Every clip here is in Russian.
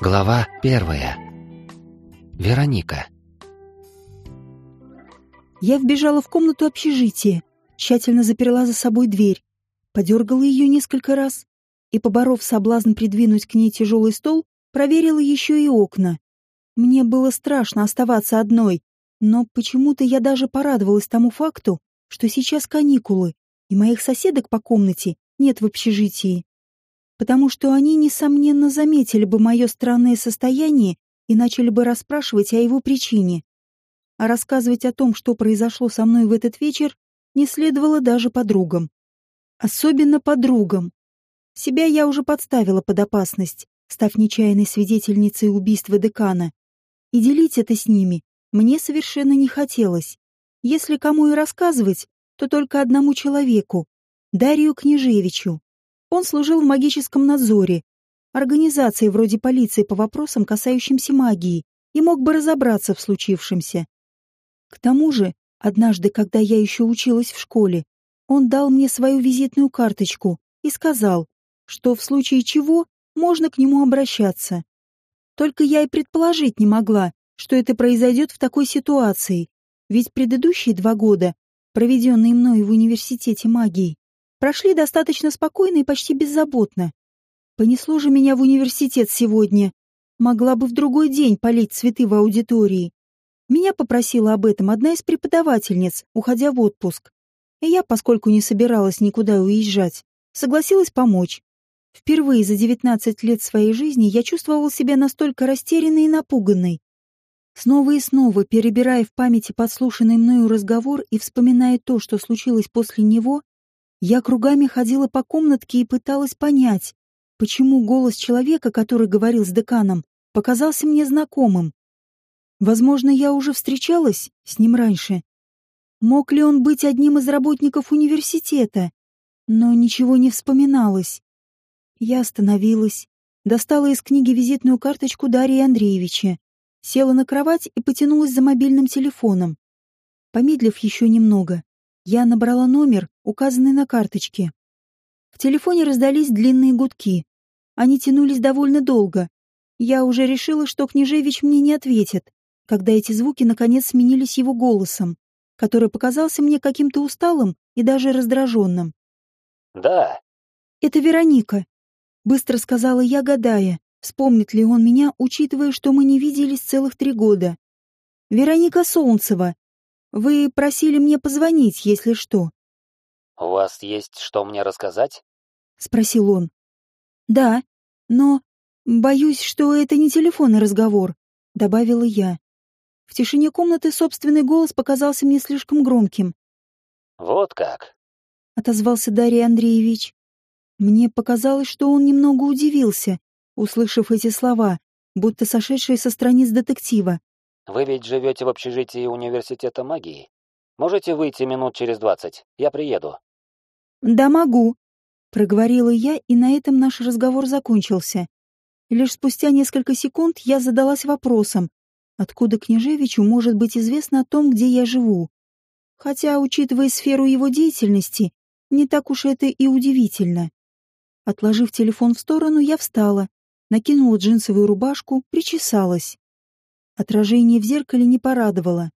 Глава первая. Вероника. Я вбежала в комнату общежития, тщательно заперла за собой дверь, подергала ее несколько раз и, поборов соблазн придвинуть к ней тяжелый стол, проверила еще и окна. Мне было страшно оставаться одной, но почему-то я даже порадовалась тому факту, что сейчас каникулы, и моих соседок по комнате нет в общежитии потому что они, несомненно, заметили бы мое странное состояние и начали бы расспрашивать о его причине. А рассказывать о том, что произошло со мной в этот вечер, не следовало даже подругам. Особенно подругам. Себя я уже подставила под опасность, став нечаянной свидетельницей убийства декана. И делить это с ними мне совершенно не хотелось. Если кому и рассказывать, то только одному человеку — Дарью Княжевичу. Он служил в магическом надзоре, организации вроде полиции по вопросам, касающимся магии, и мог бы разобраться в случившемся. К тому же, однажды, когда я еще училась в школе, он дал мне свою визитную карточку и сказал, что в случае чего можно к нему обращаться. Только я и предположить не могла, что это произойдет в такой ситуации, ведь предыдущие два года, проведенные мной в университете магии, прошли достаточно спокойно и почти беззаботно. Понесло же меня в университет сегодня. Могла бы в другой день полить цветы в аудитории. Меня попросила об этом одна из преподавательниц, уходя в отпуск. И я, поскольку не собиралась никуда уезжать, согласилась помочь. Впервые за 19 лет своей жизни я чувствовала себя настолько растерянной и напуганной. Снова и снова, перебирая в памяти подслушанный мною разговор и вспоминая то, что случилось после него, я кругами ходила по комнатке и пыталась понять, почему голос человека, который говорил с деканом, показался мне знакомым. Возможно, я уже встречалась с ним раньше. Мог ли он быть одним из работников университета? Но ничего не вспоминалось. Я остановилась, достала из книги визитную карточку Дарьи Андреевича, села на кровать и потянулась за мобильным телефоном. Помедлив еще немного, я набрала номер, указанный на карточке. В телефоне раздались длинные гудки. Они тянулись довольно долго. Я уже решила, что Княжевич мне не ответит, когда эти звуки наконец сменились его голосом, который показался мне каким-то усталым и даже раздраженным. «Да». «Это Вероника», — быстро сказала я, гадая, вспомнит ли он меня, учитывая, что мы не виделись целых три года. «Вероника Солнцева, вы просили мне позвонить, если что. У вас есть что мне рассказать? Спросил он. Да, но боюсь, что это не телефонный разговор, добавила я. В тишине комнаты собственный голос показался мне слишком громким. Вот как? Отозвался Дарья Андреевич. Мне показалось, что он немного удивился, услышав эти слова, будто сошедшие со страниц детектива. Вы ведь живете в общежитии университета магии. Можете выйти минут через двадцать? Я приеду. Да могу, проговорила я, и на этом наш разговор закончился. Лишь спустя несколько секунд я задалась вопросом, откуда княжевичу может быть известно о том, где я живу. Хотя, учитывая сферу его деятельности, не так уж это и удивительно. Отложив телефон в сторону, я встала, накинула джинсовую рубашку, причесалась. Отражение в зеркале не порадовало.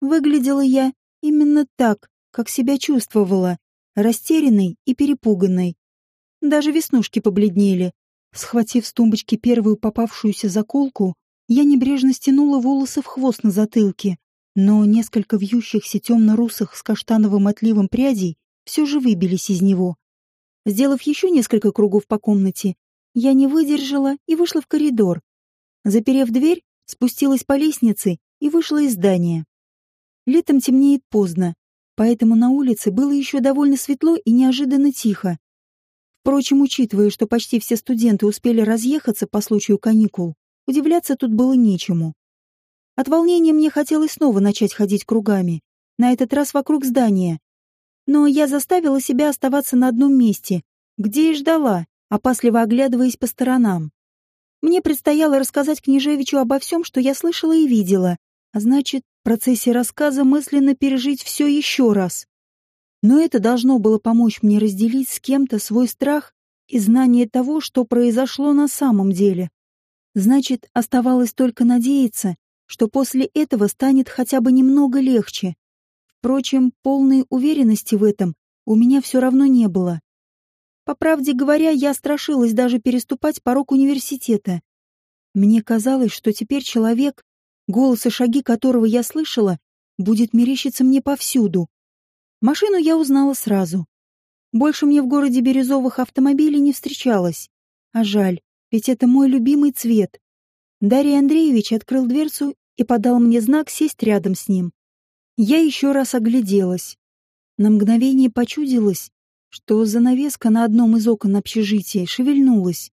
Выглядела я именно так, как себя чувствовала, растерянной и перепуганной. Даже веснушки побледнели. Схватив с тумбочки первую попавшуюся заколку, я небрежно стянула волосы в хвост на затылке, но несколько вьющихся темно-русых с каштановым отливом прядей все же выбились из него. Сделав еще несколько кругов по комнате, я не выдержала и вышла в коридор. Заперев дверь, спустилась по лестнице и вышла из здания. Летом темнеет поздно, поэтому на улице было еще довольно светло и неожиданно тихо. Впрочем, учитывая, что почти все студенты успели разъехаться по случаю каникул, удивляться тут было нечему. От волнения мне хотелось снова начать ходить кругами, на этот раз вокруг здания. Но я заставила себя оставаться на одном месте, где и ждала, опасливо оглядываясь по сторонам. Мне предстояло рассказать Княжевичу обо всем, что я слышала и видела, а значит, в процессе рассказа мысленно пережить все еще раз. Но это должно было помочь мне разделить с кем-то свой страх и знание того, что произошло на самом деле. Значит, оставалось только надеяться, что после этого станет хотя бы немного легче. Впрочем, полной уверенности в этом у меня все равно не было. По правде говоря, я страшилась даже переступать порог университета. Мне казалось, что теперь человек, голос и шаги которого я слышала, будет мерещиться мне повсюду. Машину я узнала сразу. Больше мне в городе бирюзовых автомобилей не встречалось. А жаль, ведь это мой любимый цвет. Дарья Андреевич открыл дверцу и подал мне знак сесть рядом с ним. Я еще раз огляделась. На мгновение почудилось, что занавеска на одном из окон общежития шевельнулась.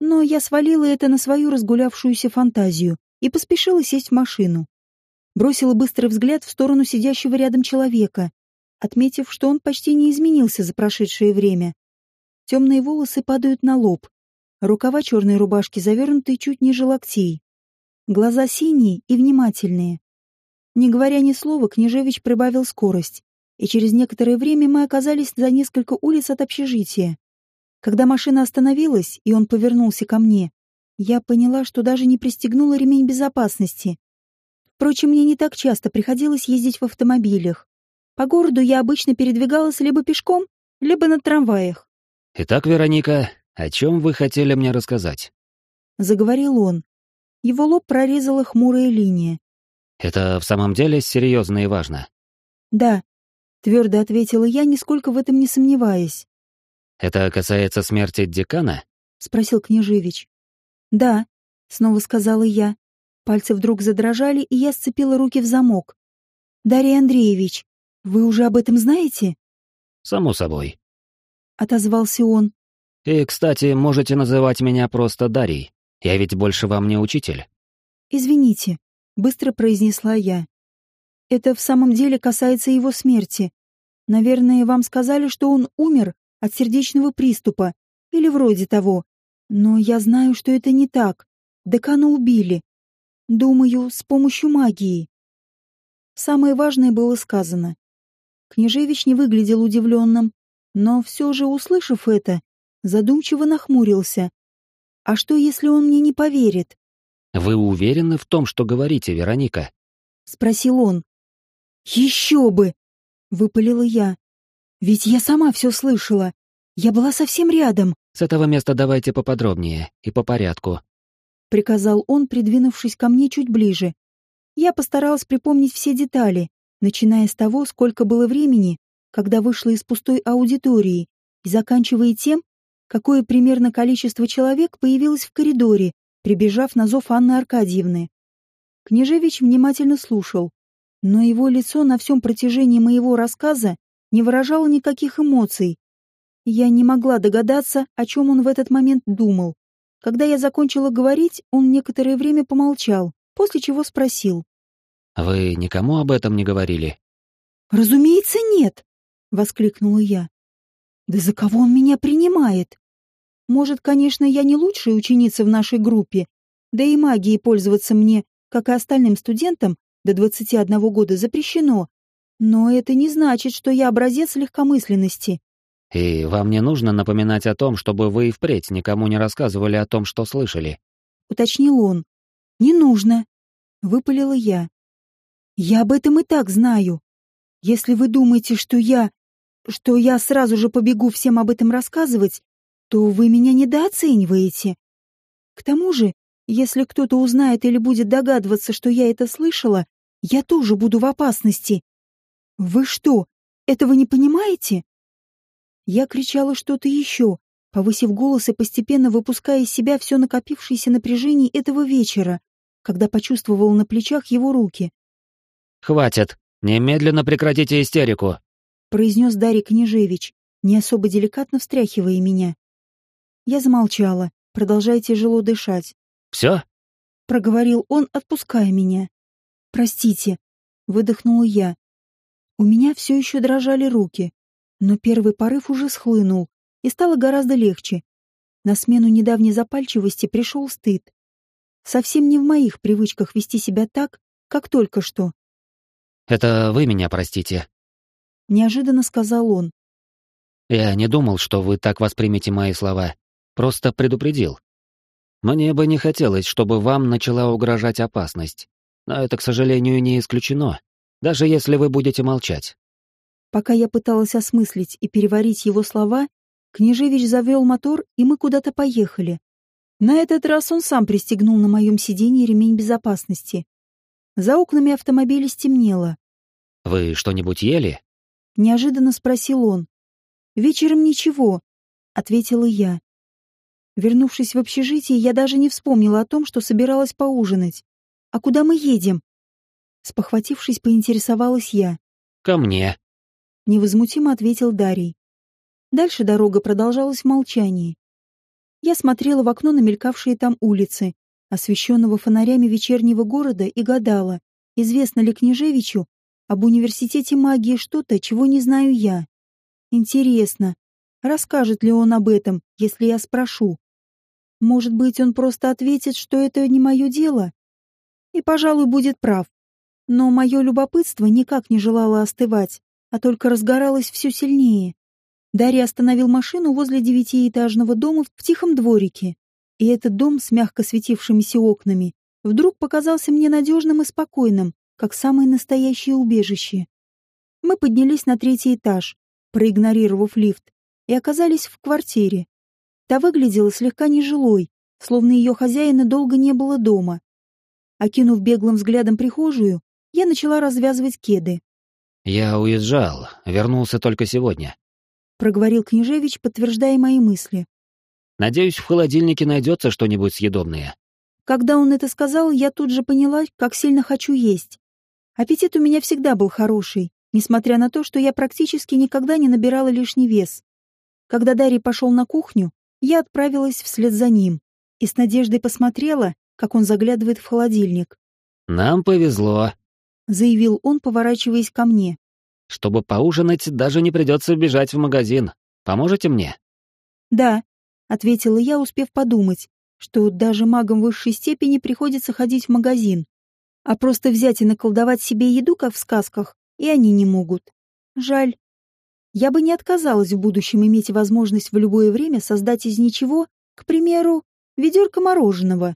Но я свалила это на свою разгулявшуюся фантазию и поспешила сесть в машину. Бросила быстрый взгляд в сторону сидящего рядом человека, отметив, что он почти не изменился за прошедшее время. Темные волосы падают на лоб, рукава черной рубашки завернуты чуть ниже локтей. Глаза синие и внимательные. Не говоря ни слова, Княжевич прибавил скорость, и через некоторое время мы оказались за несколько улиц от общежития. Когда машина остановилась, и он повернулся ко мне, я поняла, что даже не пристегнула ремень безопасности. Впрочем, мне не так часто приходилось ездить в автомобилях. По городу я обычно передвигалась либо пешком, либо на трамваях. «Итак, Вероника, о чем вы хотели мне рассказать?» Заговорил он. Его лоб прорезала хмурая линия. «Это в самом деле серьезно и важно?» «Да», — твердо ответила я, нисколько в этом не сомневаясь. «Это касается смерти декана?» — спросил Княжевич. «Да», — снова сказала я. Пальцы вдруг задрожали, и я сцепила руки в замок. «Дарья Андреевич, вы уже об этом знаете?» «Само собой», — отозвался он. «И, кстати, можете называть меня просто Дарьей. Я ведь больше вам не учитель». «Извините», — быстро произнесла я. «Это в самом деле касается его смерти. Наверное, вам сказали, что он умер от сердечного приступа, или вроде того. Но я знаю, что это не так. Декана убили. Думаю, с помощью магии». Самое важное было сказано. Княжевич не выглядел удивленным, но все же, услышав это, задумчиво нахмурился, а что, если он мне не поверит? Вы уверены в том, что говорите, Вероника? Спросил он. Еще бы! Выпалила я. Ведь я сама все слышала. Я была совсем рядом. С этого места давайте поподробнее и по порядку. Приказал он, придвинувшись ко мне чуть ближе. Я постаралась припомнить все детали, начиная с того, сколько было времени, когда вышла из пустой аудитории, и заканчивая тем, какое примерно количество человек появилось в коридоре, прибежав на зов Анны Аркадьевны. Княжевич внимательно слушал, но его лицо на всем протяжении моего рассказа не выражало никаких эмоций. Я не могла догадаться, о чем он в этот момент думал. Когда я закончила говорить, он некоторое время помолчал, после чего спросил. «Вы никому об этом не говорили?» «Разумеется, нет!» — воскликнула я. «Да за кого он меня принимает? Может, конечно, я не лучшая ученица в нашей группе, да и магией пользоваться мне, как и остальным студентам, до 21 года запрещено. Но это не значит, что я образец легкомысленности. И вам не нужно напоминать о том, чтобы вы и впредь никому не рассказывали о том, что слышали. Уточнил он. Не нужно. Выпалила я. Я об этом и так знаю. Если вы думаете, что я... что я сразу же побегу всем об этом рассказывать, то вы меня недооцениваете. К тому же, если кто-то узнает или будет догадываться, что я это слышала, я тоже буду в опасности. Вы что, этого не понимаете? Я кричала что-то еще, повысив голос и постепенно выпуская из себя все накопившееся напряжение этого вечера, когда почувствовал на плечах его руки. «Хватит! Немедленно прекратите истерику!» произнес Дарий Княжевич, не особо деликатно встряхивая меня. Я замолчала, продолжая тяжело дышать. «Все?» — проговорил он, отпуская меня. «Простите», — выдохнула я. У меня все еще дрожали руки, но первый порыв уже схлынул, и стало гораздо легче. На смену недавней запальчивости пришел стыд. Совсем не в моих привычках вести себя так, как только что. «Это вы меня простите», — неожиданно сказал он. «Я не думал, что вы так воспримете мои слова. Просто предупредил. Мне бы не хотелось, чтобы вам начала угрожать опасность. Но это, к сожалению, не исключено, даже если вы будете молчать. Пока я пыталась осмыслить и переварить его слова, Княжевич завел мотор, и мы куда-то поехали. На этот раз он сам пристегнул на моем сиденье ремень безопасности. За окнами автомобиля стемнело. «Вы что-нибудь ели?» — неожиданно спросил он. «Вечером ничего», — ответила я. Вернувшись в общежитие, я даже не вспомнила о том, что собиралась поужинать. «А куда мы едем?» Спохватившись, поинтересовалась я. «Ко мне», — невозмутимо ответил Дарий. Дальше дорога продолжалась в молчании. Я смотрела в окно на мелькавшие там улицы, освещенного фонарями вечернего города, и гадала, известно ли Княжевичу об университете магии что-то, чего не знаю я. Интересно, расскажет ли он об этом, если я спрошу? Может быть, он просто ответит, что это не мое дело? И, пожалуй, будет прав. Но мое любопытство никак не желало остывать, а только разгоралось все сильнее. Дарья остановил машину возле девятиэтажного дома в тихом дворике, и этот дом с мягко светившимися окнами вдруг показался мне надежным и спокойным, как самое настоящее убежище. Мы поднялись на третий этаж, проигнорировав лифт, и оказались в квартире. Та выглядела слегка нежилой, словно ее хозяина долго не было дома. Окинув беглым взглядом прихожую, я начала развязывать кеды. «Я уезжал, вернулся только сегодня», — проговорил Княжевич, подтверждая мои мысли. «Надеюсь, в холодильнике найдется что-нибудь съедобное». Когда он это сказал, я тут же поняла, как сильно хочу есть. Аппетит у меня всегда был хороший, несмотря на то, что я практически никогда не набирала лишний вес. Когда Дарий пошел на кухню, я отправилась вслед за ним и с надеждой посмотрела, как он заглядывает в холодильник. «Нам повезло», — заявил он, поворачиваясь ко мне. «Чтобы поужинать, даже не придется бежать в магазин. Поможете мне?» «Да», — ответила я, успев подумать, что даже магам высшей степени приходится ходить в магазин. А просто взять и наколдовать себе еду, как в сказках, и они не могут. Жаль. Я бы не отказалась в будущем иметь возможность в любое время создать из ничего, к примеру, ведерко мороженого.